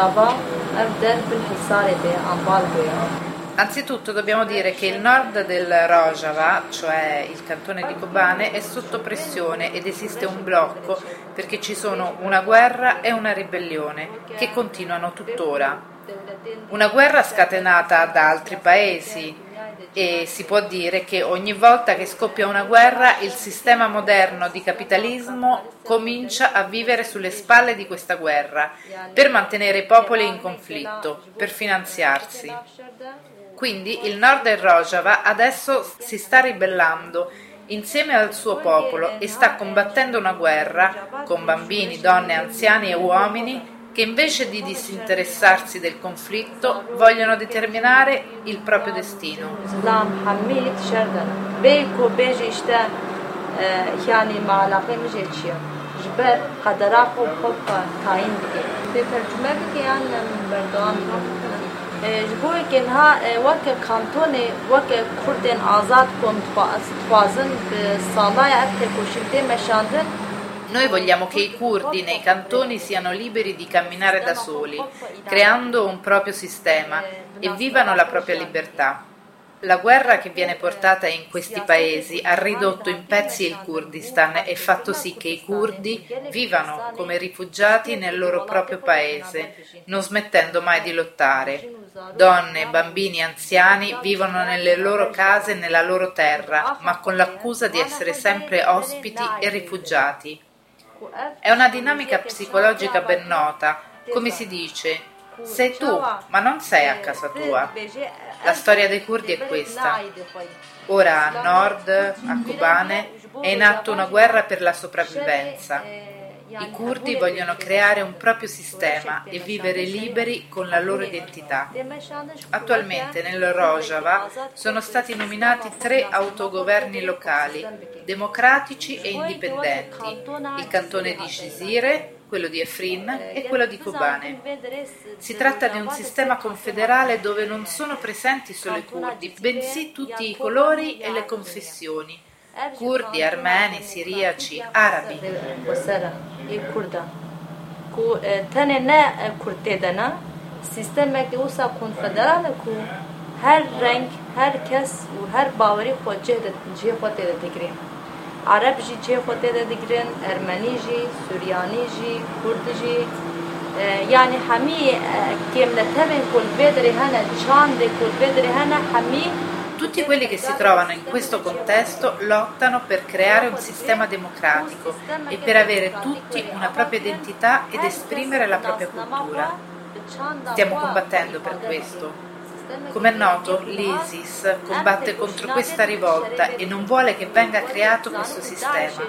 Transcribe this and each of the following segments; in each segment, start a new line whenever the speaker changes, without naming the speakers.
Java
Anzitutto dobbiamo dire che il nord del Rojava, cioè il cantone di Kobane, è sotto pressione ed esiste un blocco perché ci sono una guerra e una ribellione che continuano tuttora. Una guerra scatenata da altri paesi, e si può dire che ogni volta che scoppia una guerra il sistema moderno di capitalismo comincia a vivere sulle spalle di questa guerra per mantenere i popoli in conflitto, per finanziarsi. Quindi il nord del Rojava adesso si sta ribellando insieme al suo popolo e sta combattendo una guerra con bambini, donne, anziani e uomini che invece di disinteressarsi del conflitto vogliono determinare il proprio destino.
زلام حمید شردن بیکو بیجی اشته یعنی معلاقه مجه چیه جبر قدرا خوب خوب تاین بگه به ترجمه بگه یعنی بردوان جبوی که ها وک کانتون وک کردن آزاد کن توازن به سالای اکت کشیده مشاندن
noi vogliamo che i curdi nei cantoni siano liberi di camminare da soli, creando un proprio sistema e vivano la propria libertà. La guerra che viene portata in questi paesi ha ridotto in pezzi il Kurdistan e fatto sì che i curdi vivano come rifugiati nel loro proprio paese, non smettendo mai di lottare. Donne, bambini anziani vivono nelle loro case e nella loro terra, ma con l'accusa di essere sempre ospiti e rifugiati. È una dinamica psicologica ben nota, come si dice, sei tu, ma non sei a casa tua. La storia dei curdi è questa. Ora a nord, a Kobane, è in atto una guerra per la sopravvivenza. I curdi vogliono creare un proprio sistema e vivere liberi con la loro identità. Attualmente nel Rojava sono stati nominati tre autogoverni locali, democratici e indipendenti, il cantone di Cisire, quello di Efrin e quello di Kobane. Si tratta di un sistema confederale dove non sono presenti solo i curdi, bensì tutti i colori e le confessioni, curdi, armeni, siriaci, arabi.
وسرا ای کردا کو تنه نه کرد دنا سیستمێکی وسا کنفدرالە و هەر ڕنگ هەر کەس و هەر باوەری خۆ جێ خۆ تێدە دەگرین عرب جی جێ خۆ تێدە دەگرن ئەرمەنی ژی سوریانی ژی کورد ژی yani hemî kêm li tevên kulvê derê hene çandê kulvê derê hene hemî
Tutti quelli che si trovano in questo contesto lottano per creare un sistema democratico e per avere tutti una propria identità ed esprimere la propria cultura. Stiamo combattendo per questo. Come è noto, l'ISIS combatte contro questa rivolta e non vuole che venga creato questo sistema.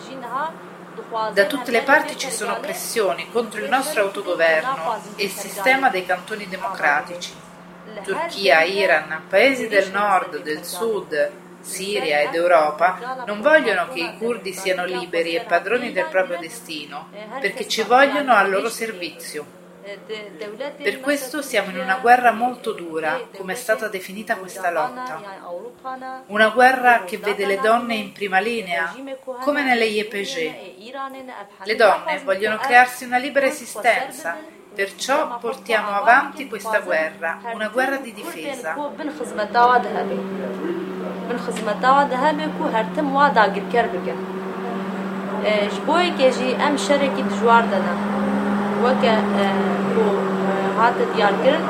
Da tutte le parti ci sono pressioni contro il nostro autogoverno e il sistema dei cantoni democratici. Turchia, Iran, paesi del nord, del sud, Siria ed Europa non vogliono che i curdi siano liberi e padroni del proprio destino, perché ci vogliono al loro servizio. Per questo siamo in una guerra molto dura, come è stata definita questa lotta. Una guerra che vede le donne in prima linea, come nelle YPG. Le donne vogliono crearsi una libera esistenza Perciò portiamo avanti questa guerra, una guerra di difesa.
ji bo yekê jî em şerekî dijwar dene. Weke ku hate diyarkirin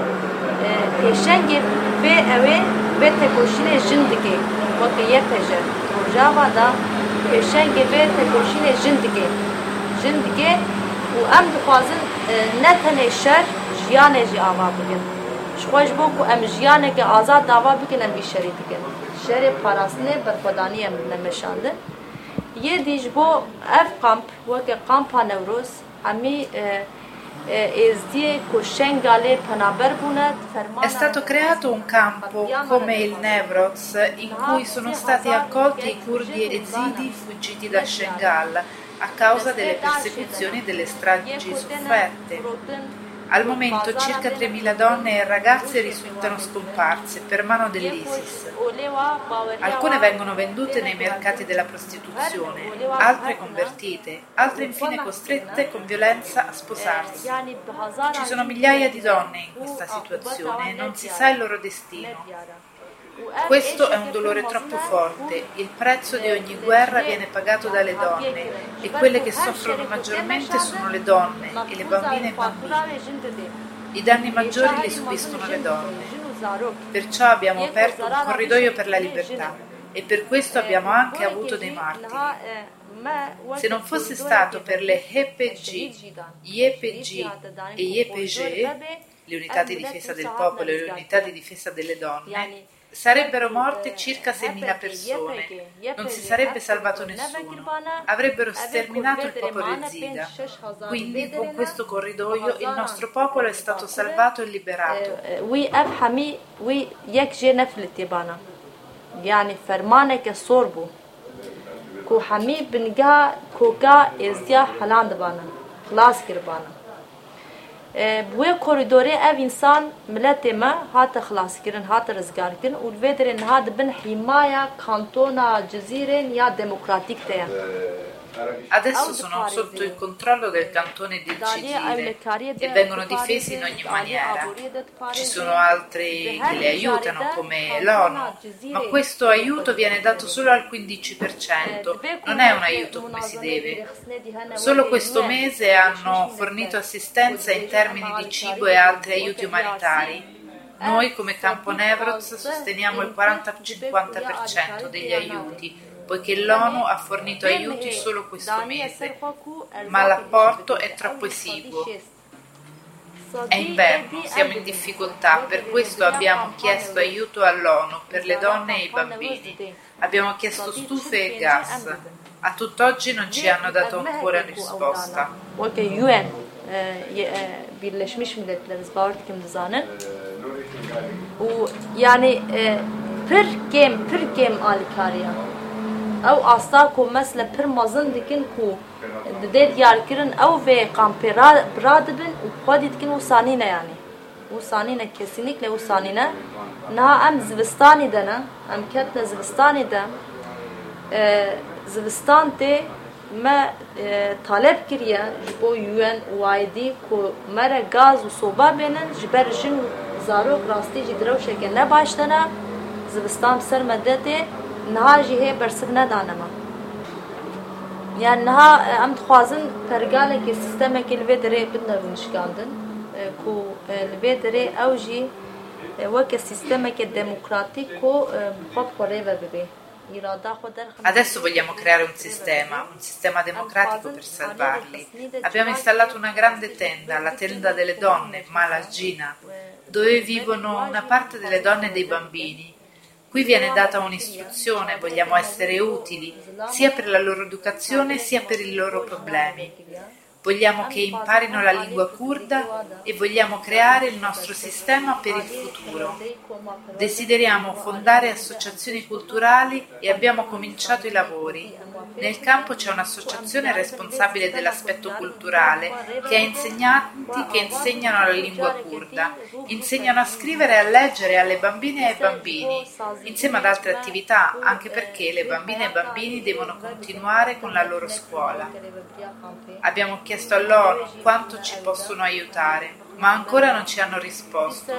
pêşengê vê ew ê vê tekoşînê jin dike. Weke yepeje rojava da pêşengê û em dixwazin ne tenê şer jiyanê jî ava bikin ji xwe ji bo ku em jiyaneke azad dava bikin em vî şerê dikin şerê parastinê berxwedanî em nemeşandin. Yê dî ji bo ev kamp weke kampa Newroz hemî
È stato creato un campo come il Nevroz in cui sono stati accolti i curdi esidi fuggiti da Shengal a causa delle persecuzioni e delle stragi sofferte. Al momento circa 3.000 donne e ragazze risultano scomparse per mano dell'ISIS. Alcune vengono vendute nei mercati della prostituzione, altre convertite, altre infine costrette con violenza a sposarsi. Ci sono migliaia di donne in questa situazione e non si sa il loro destino. Questo è un dolore troppo forte, il prezzo di ogni guerra viene pagato dalle donne e quelle che soffrono maggiormente sono le donne e le bambine e bambini. I danni maggiori li subiscono le donne. Perciò abbiamo aperto un corridoio per la libertà e per questo abbiamo anche avuto dei martiri. Se non fosse stato per le HPG, YPG e YPG, le unità di difesa del popolo e le unità di difesa delle donne, Sarebbero morte circa 6.000 persone, non si sarebbe salvato nessuno, avrebbero sterminato il popolo Zida. Quindi con questo corridoio il nostro popolo è stato salvato e liberato.
يعني فرمانك صوربو كو حمي بنجا كوكا ازديا حلان دبانا خلاص كربانا بوی کوریدوری اف انسان ملت ما هات خلاص کردن هات رزگار کردن و الویدرین هات بن حمایا کانتونا جزیرین یا دموکراتیک تیان
Adesso sono sotto il controllo del cantone del Cigile e vengono difesi in ogni maniera. Ci sono altri che li aiutano, come l'ONU, ma questo aiuto viene dato solo al 15%, non è un aiuto come si deve. Solo questo mese hanno fornito assistenza in termini di cibo e altri aiuti umanitari. Noi come Campo Nevroz sosteniamo il 40-50% degli aiuti poiché l'ONU ha fornito aiuti solo questo mese, ma l'apporto è troppo esiguo. È inverno, siamo in difficoltà, per questo abbiamo chiesto aiuto all'ONU per le donne e i bambini. Abbiamo chiesto stufe e gas. A tutt'oggi non ci hanno dato ancora risposta.
Birleşmiş Milletler Zbartikim Dizanın. Yani pir gem, pir gem alikariya. ew asta ku mesle pir mezin dikin ku didê diyarkirin ew vê kampê bira dibin û xwe dî dikin û sanîne yanî û sanîne kesinlikle û sanîne. Niha em zivistanê de ne em ketine zivistanê de. E, zivistan tê me e, talep kiriye ji bo UN UAID ku mere gaz û soba bênin ji ber jin zarok rastî jî direwşeke ne baş de ne zivistan ser meddetê vê derê bidin nişkandin e, ku e, li vê derê ew jî e, weke sistemeke demokratîk ku e, xwe bi xwe rêve bibe îrada xwe derxin
Adesso vogliamo creare un sistema, un sistema democratico per salvarli. Abbiamo installato una grande tenda, la tenda delle donne, Malagina, dove vivono una parte delle donne e dei bambini. Qui viene data un'istruzione, vogliamo essere utili, sia per la loro educazione sia per i loro problemi. Vogliamo che imparino la lingua kurda e vogliamo creare il nostro sistema per il futuro. Desideriamo fondare associazioni culturali e abbiamo cominciato i lavori. Nel campo c'è un'associazione responsabile dell'aspetto culturale che ha insegnanti che insegnano la lingua kurda, insegnano a scrivere e a leggere alle bambine e ai bambini, insieme ad altre attività, anche perché le bambine e i bambini devono continuare con la loro scuola. Abbiamo chiesto all'ONU quanto ci possono aiutare, ma ancora non ci hanno risposto.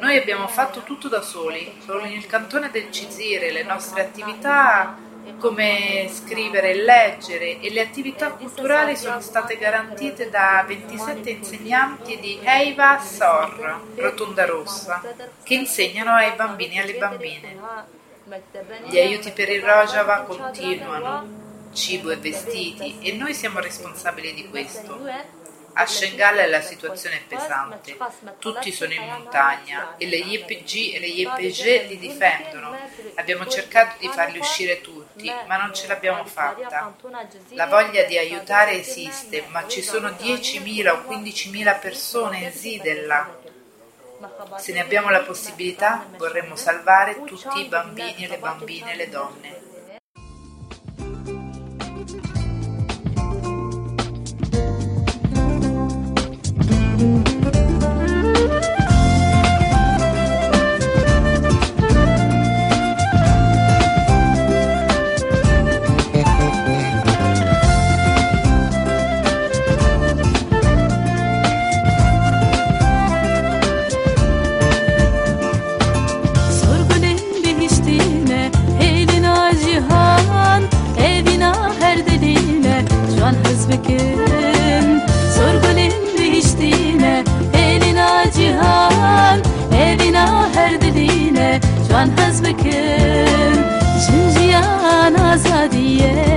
Noi abbiamo fatto tutto da soli, solo nel cantone del Cizire le nostre attività come scrivere e leggere e le attività culturali sono state garantite da 27 insegnanti di Eiva Sor, Rotonda Rossa, che insegnano ai bambini e alle bambine. Gli aiuti per il Rojava continuano, cibo e vestiti, e noi siamo responsabili di questo. A Shengal la situazione è pesante, tutti sono in montagna e le YPG e le YPG li difendono. Abbiamo cercato di farli uscire tutti, ma non ce l'abbiamo fatta. La voglia di aiutare esiste, ma ci sono 10.000 o 15.000 persone in Zidella. Se ne abbiamo la possibilità, vorremmo salvare tutti i bambini e le bambine e le donne.
از بکن جنجیان آزادیه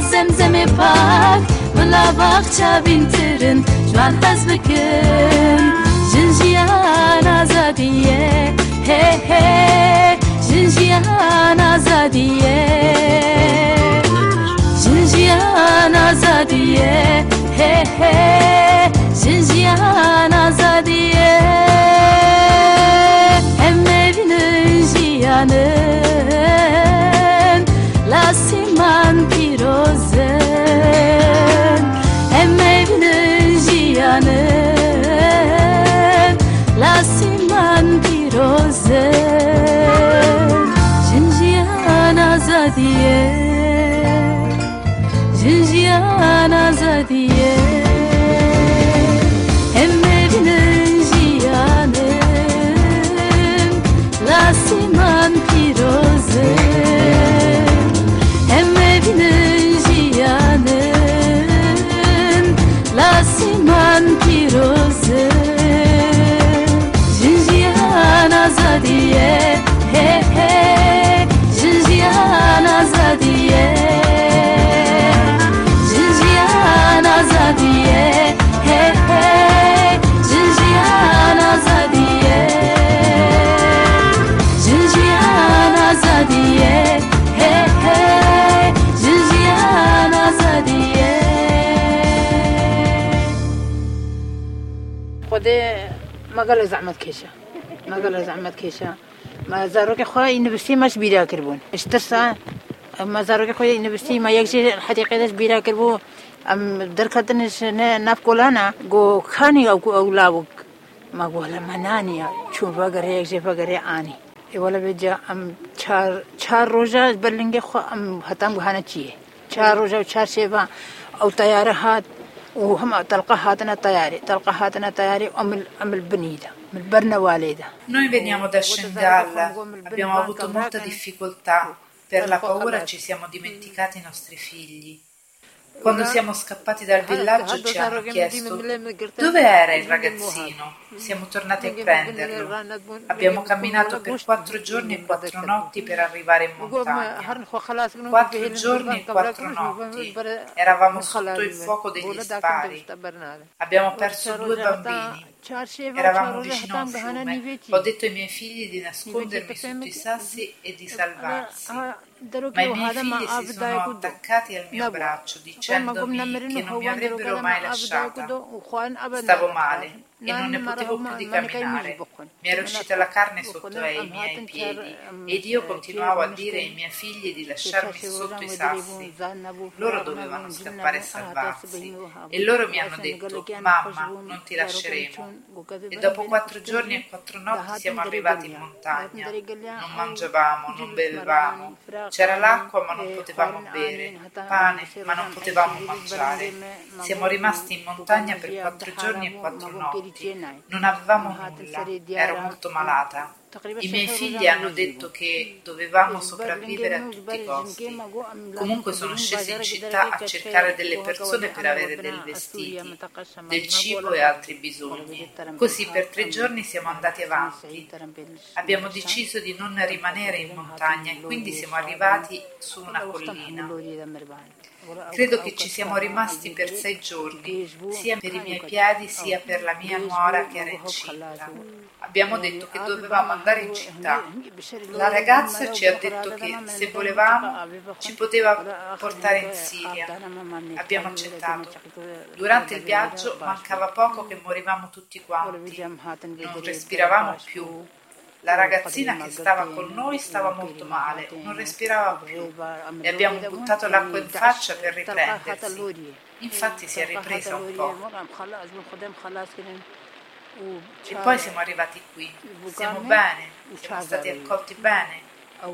زمزم پاک بلا باغچا بینترن جوان حز بکن جنجیان آزادیه هی هی جنجیان آزادیه جنجیان آزادیه هی هی جنجیان آزادیه میزنه لسی من بیروزه جنجیان آزادیه جنجیان آزادیه
مەگەڵە زەحمەت کێشە. مەگەڵە زەحمەت کێشە. ما زارۆکی خۆی نووستی مەش بیرا کردبوون. شترسا ما زارۆکی خۆی نووستی ما یەکجێ حەتیقێدەش بیرا کردبوو. ئەم دەرکەتنش نافکۆلانە گۆ خانی ئەو لاوک. ما گۆ لە مەنانیە چوون بەگەر یەکجێ بەگەرێ ئانی. وەڵە بێجا ئەم چار ڕۆژە بەرلنگی خۆ ئەم هەتام بهانە چییە؟ چار ڕۆژە و چار شێبە ئەو تیارە هات وهم تلقى هاتنا طياري تلقى هاتنا طياري أم أم البنيدة من البرنا والدة
Noi veniamo da Shengal, abbiamo avuto molta difficoltà, per la paura ci siamo dimenticati i nostri figli. Quando siamo scappati dal villaggio ci hanno chiesto dove era il ragazzino. Siamo tornati a prenderlo. Abbiamo camminato per quattro giorni e quattro notti per arrivare in montagna. Quattro giorni e quattro notti. Eravamo sotto il fuoco degli spari. Abbiamo perso due bambini. Eravamo vicino a un fiume. Ho detto ai miei figli di nascondermi sotto i sassi e di salvarsi. Ma i miei figli si sono attaccati al mio braccio dicendomi che non mi avrebbero mai lasciata. Stavo male e non ne potevo più di camminare. Mi era uscita la carne sotto ai miei piedi ed io continuavo a dire ai miei figli di lasciarmi sotto i sassi. Loro dovevano scappare e salvarsi e loro mi hanno detto mamma non ti lasceremo. E dopo quattro giorni e quattro notti siamo arrivati in montagna. Non mangiavamo, non bevevamo. C'era l'acqua ma non potevamo bere, pane ma non potevamo mangiare. Siamo rimasti in montagna per quattro giorni e quattro notti. Non avevamo nulla, ero molto malata. I miei figli hanno detto che dovevamo sopravvivere a tutti i costi. Comunque sono scesi in città a cercare delle persone per avere dei vestiti, del cibo e altri bisogni. Così per tre giorni siamo andati avanti. Abbiamo deciso di non rimanere in montagna e quindi siamo arrivati su una collina. Credo che ci siamo rimasti per sei giorni, sia per i miei piedi sia per la mia nuora che era incinta. Abbiamo detto che dovevamo andare in città. La ragazza ci ha detto che se volevamo ci poteva portare in Siria. Abbiamo accettato. Durante il viaggio mancava poco che morivamo tutti quanti. Non respiravamo più. La ragazzina che stava con noi stava molto male, non respirava più. Le abbiamo buttato l'acqua in faccia per riprendersi. Infatti si è ripresa un po'. E poi siamo arrivati qui. Stiamo bene, siamo stati accolti bene.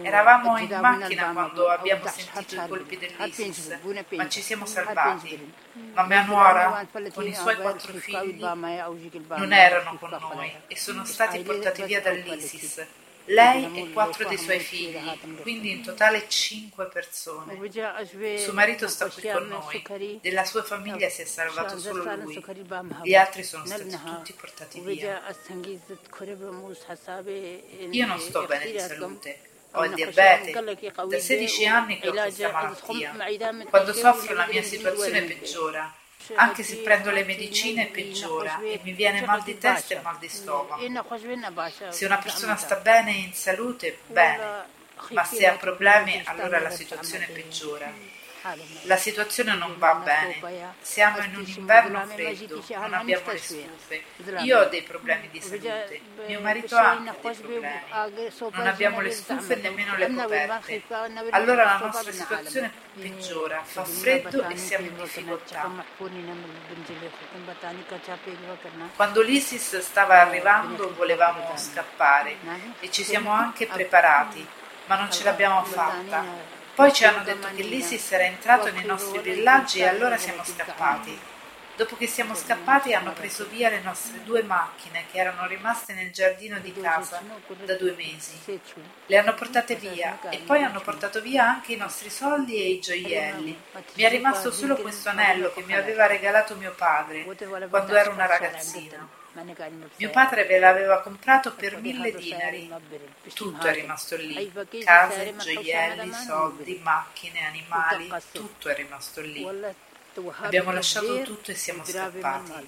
Eravamo in macchina quando abbiamo sentito i colpi dell'ISIS, ma ci siamo salvati. Ma mia nuora, con i suoi quattro figli, non erano con noi e sono stati portati via dall'ISIS. Lei e quattro dei suoi figli, quindi in totale cinque persone. Suo marito sta qui con noi, della sua famiglia si è salvato solo lui, gli altri sono stati tutti portati via. Io non sto bene di salute, ho il diabete, da 16 anni che ho questa malattia. Quando soffro la mia situazione peggiora. Anche se prendo le medicine peggiora e mi viene mal di testa e mal di stomaco. Se una persona sta bene e in salute, bene, ma se ha problemi allora la situazione peggiora. La situazione non va bene. Siamo in un inverno freddo, non abbiamo le stufe. Io ho dei problemi di salute, mio marito ha anche dei problemi. Non abbiamo le stufe e nemmeno le coperte. Allora la nostra situazione peggiora, fa freddo e siamo in difficoltà. Quando l'ISIS stava arrivando volevamo scappare e ci siamo anche preparati, ma non ce l'abbiamo fatta. Poi ci hanno detto che l'ISIS era entrato nei nostri villaggi e allora siamo scappati. Dopo che siamo scappati hanno preso via le nostre due macchine che erano rimaste nel giardino di casa da due mesi. Le hanno portate via e poi hanno portato via anche i nostri soldi e i gioielli. Mi è rimasto solo questo anello che mi aveva regalato mio padre quando ero una ragazzina. Mio padre ve l'aveva comprato per mille dinari. Tutto è rimasto lì. Case, gioielli, soldi, macchine, animali, tutto è rimasto lì. Abbiamo lasciato tutto e siamo scappati.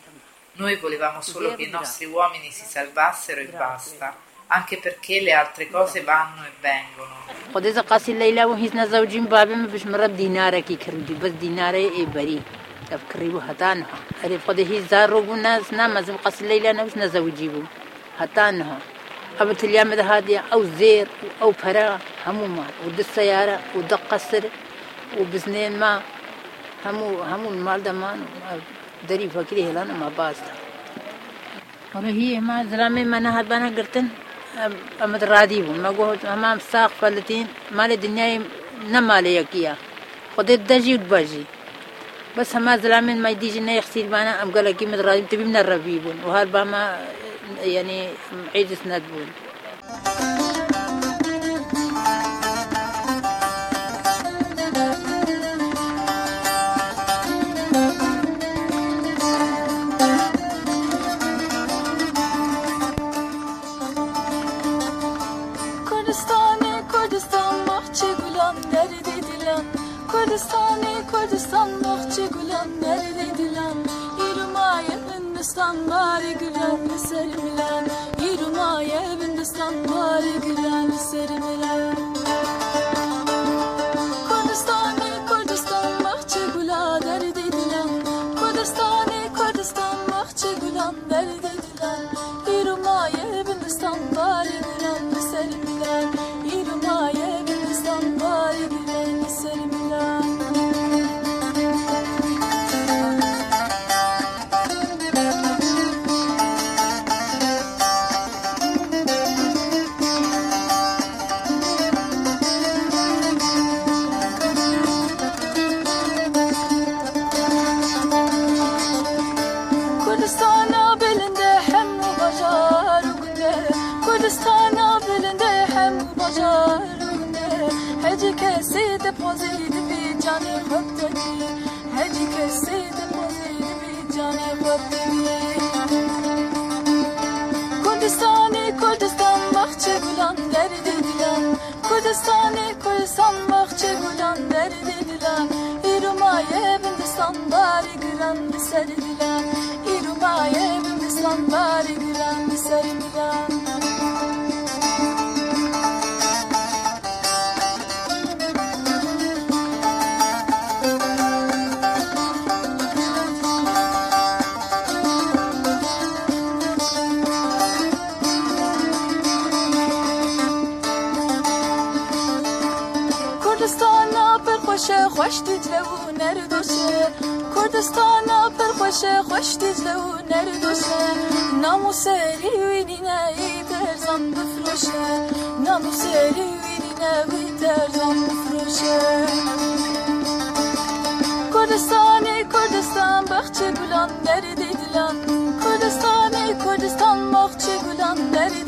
Noi volevamo solo che i nostri uomini si salvassero e basta, anche perché le altre cose vanno e vengono.
خديزة قاسي الليلة وهيزنا زوجين بابي ما بش مرة بدينارة كي كردي بس دينارة إيه تفكريبو هتانها هذه فقد هي زارو بناس نام زم قص الليل أنا بس نزوي جيبو هتانها أبت اليوم ده هذه أو زير أو فرا هموما ود السيارة ود قصر وبزنين ما همو همو المال ده ما دري فكري هلا ما باستا. ورهي ما زلمة ما نهاد بنا قرتن. أمد راديبو ما قوهت أمام ساق فلتين مال الدنيا نمالي يكيا خدت دجي وبجي بس هما زلامين ما يديجي لنا يغسل بأنا أم قال كي مدرادي تبي من الربيبون وهالباما يعني عيد سندبون
Hindistan bari güzel serimler. Yirmaya Hindistan bari güzel serimler. Kurdistani Kurdistan bahçe gulan derdi dilan. İrumaye Hindistan bari gülen bir dilan. İrumaye Hindistan bari gülen bir dilan başa hoş dizle u nerdose Namuse rivinine biter zandı froşe Namuse rivinine biter zandı froşe Kurdistan-ı Kurdistan bahçe gulan nerede dilan Kurdistan-ı Kurdistan bahçe gulan nerede